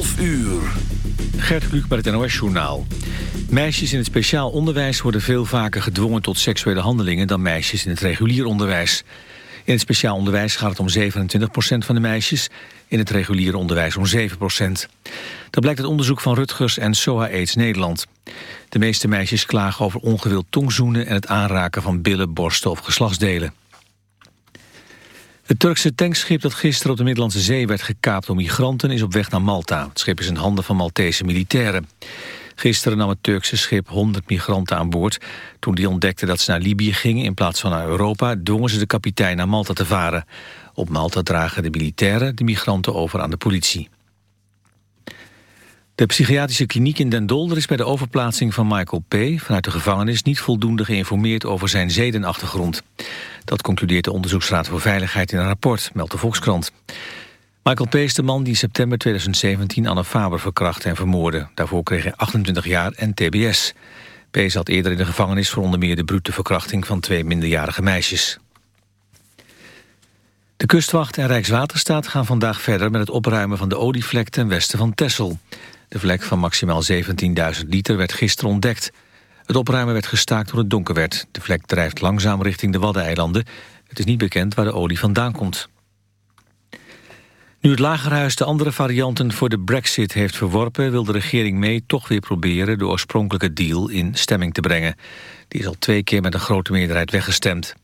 11 uur. Gert Kluk bij het NOS-journaal. Meisjes in het speciaal onderwijs worden veel vaker gedwongen tot seksuele handelingen dan meisjes in het regulier onderwijs. In het speciaal onderwijs gaat het om 27% van de meisjes, in het reguliere onderwijs om 7% Dat blijkt uit onderzoek van Rutgers en SOA AIDS Nederland. De meeste meisjes klagen over ongewild tongzoenen en het aanraken van billen, borsten of geslachtsdelen. Het Turkse tankschip dat gisteren op de Middellandse Zee werd gekaapt door migranten is op weg naar Malta. Het schip is in handen van Maltese militairen. Gisteren nam het Turkse schip 100 migranten aan boord. Toen die ontdekten dat ze naar Libië gingen in plaats van naar Europa... dwongen ze de kapitein naar Malta te varen. Op Malta dragen de militairen de migranten over aan de politie. De psychiatrische kliniek in Den Dolder is bij de overplaatsing van Michael P. vanuit de gevangenis niet voldoende geïnformeerd over zijn zedenachtergrond. Dat concludeert de Onderzoeksraad voor Veiligheid in een rapport, meldt de Volkskrant. Michael P. is de man die in september 2017 Anne Faber verkrachtte en vermoordde. Daarvoor kreeg hij 28 jaar en tbs. P. zat eerder in de gevangenis voor onder meer de brute verkrachting van twee minderjarige meisjes. De kustwacht en Rijkswaterstaat gaan vandaag verder met het opruimen van de olievlek ten westen van Texel. De vlek van maximaal 17.000 liter werd gisteren ontdekt. Het opruimen werd gestaakt toen het donker werd. De vlek drijft langzaam richting de Waddeneilanden. Het is niet bekend waar de olie vandaan komt. Nu het Lagerhuis de andere varianten voor de brexit heeft verworpen... wil de regering mee toch weer proberen de oorspronkelijke deal in stemming te brengen. Die is al twee keer met een grote meerderheid weggestemd.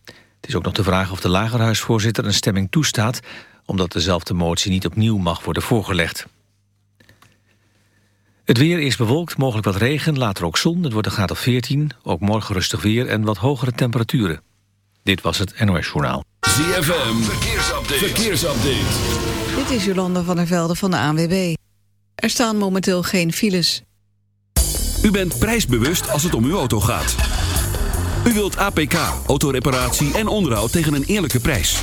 Het is ook nog de vraag of de Lagerhuisvoorzitter een stemming toestaat... omdat dezelfde motie niet opnieuw mag worden voorgelegd. Het weer is bewolkt, mogelijk wat regen, later ook zon. Het wordt een graad of 14, ook morgen rustig weer en wat hogere temperaturen. Dit was het NOS Journaal. ZFM, verkeersupdate. verkeersupdate. Dit is Jolanda van der Velde van de ANWB. Er staan momenteel geen files. U bent prijsbewust als het om uw auto gaat. U wilt APK, autoreparatie en onderhoud tegen een eerlijke prijs.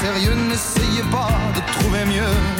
sérieux, n'essayez pas de trouver mieux.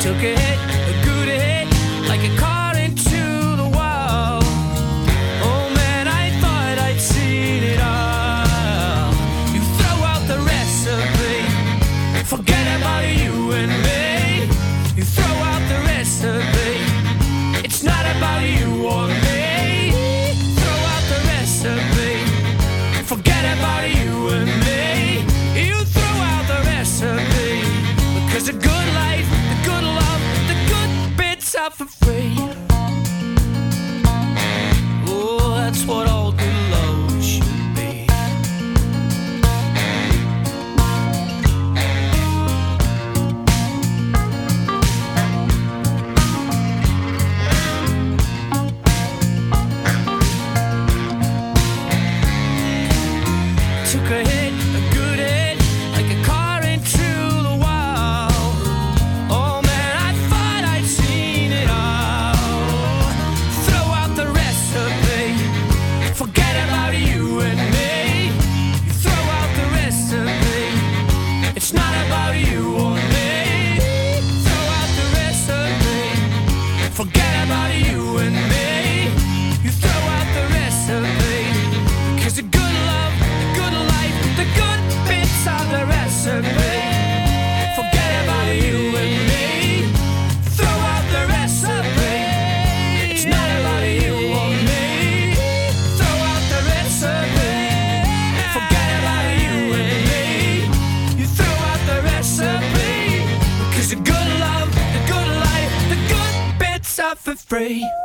Took a hit, Hey.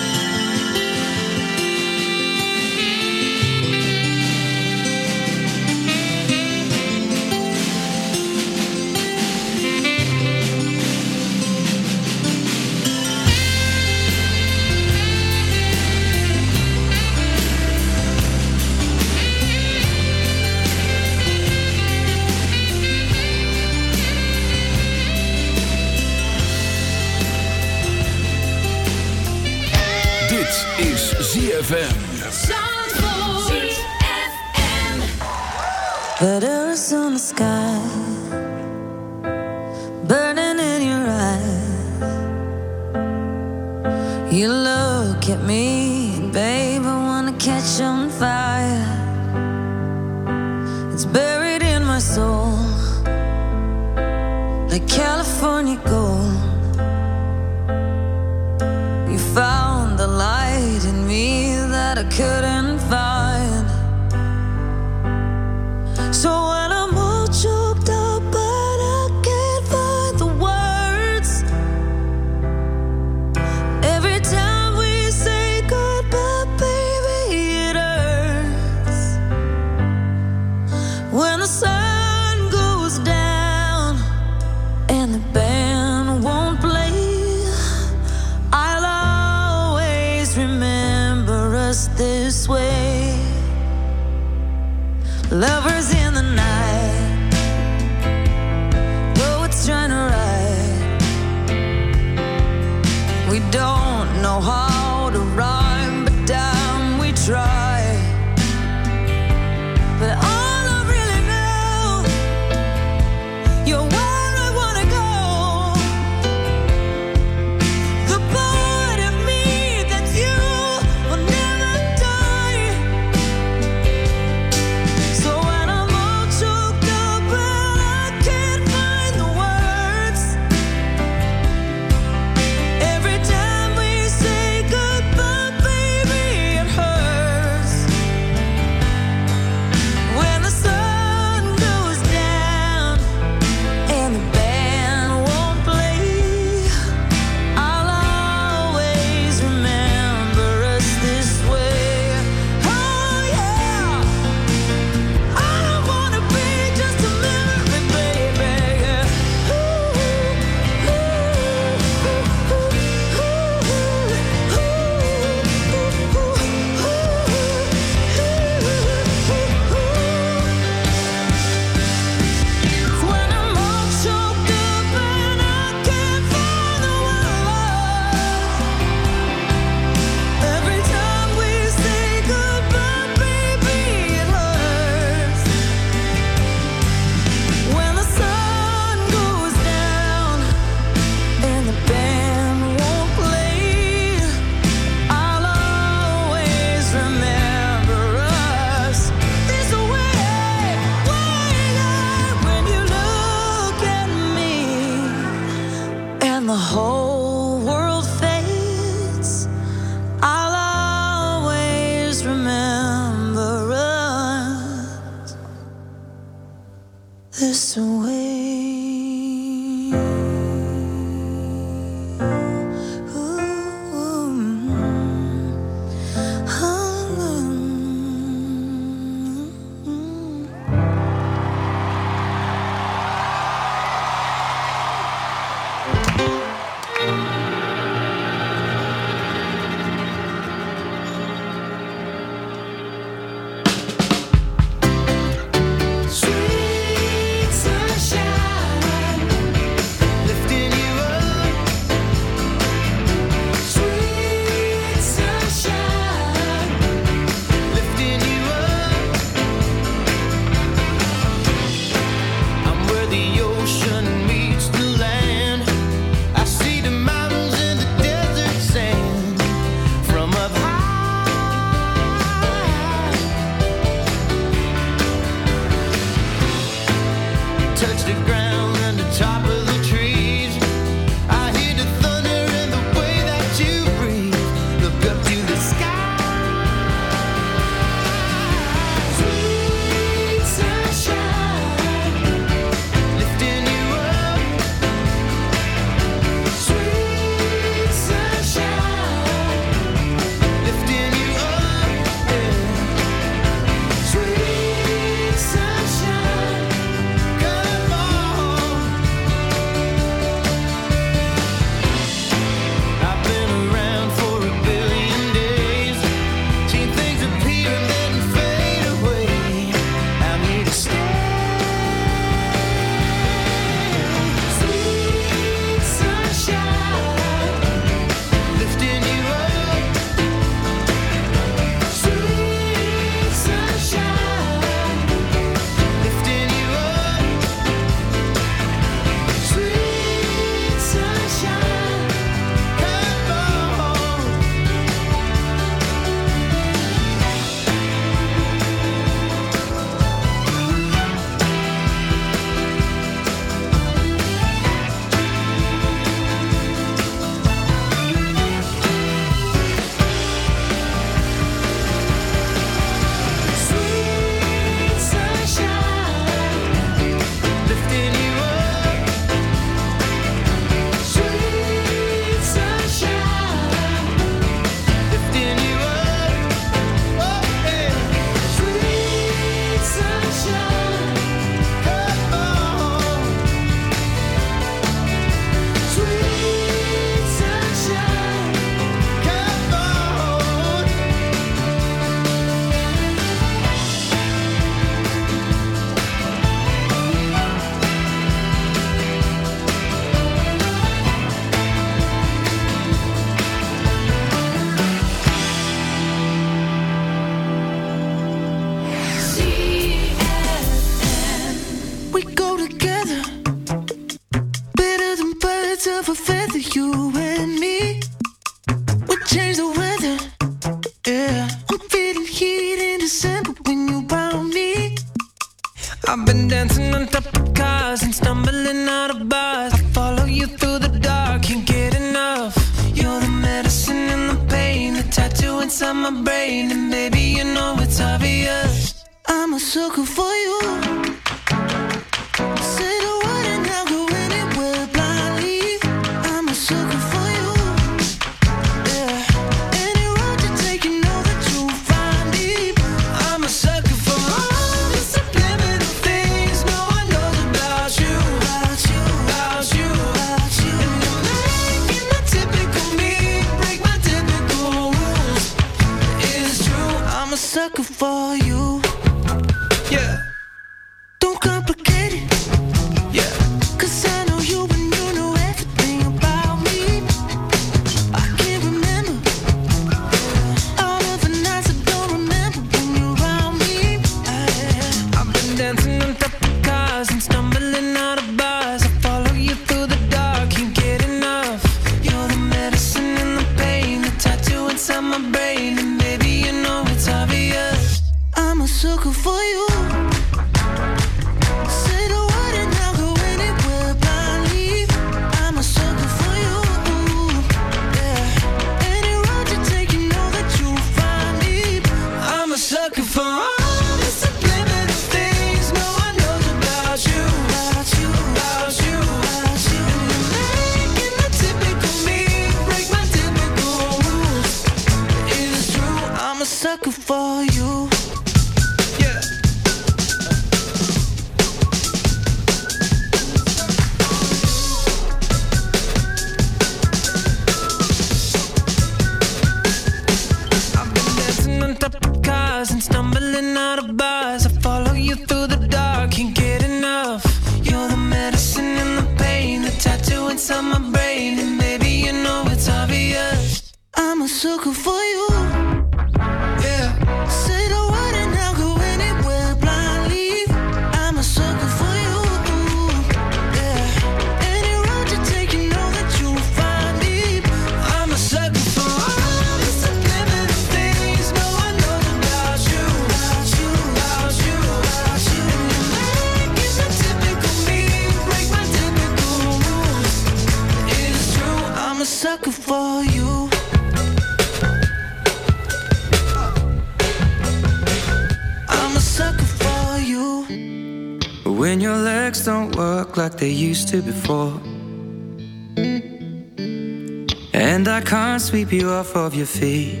sweep you off of your feet.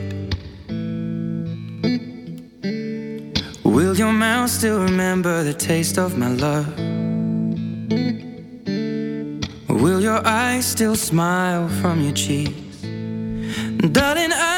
Will your mouth still remember the taste of my love? Will your eyes still smile from your cheeks? Darling, I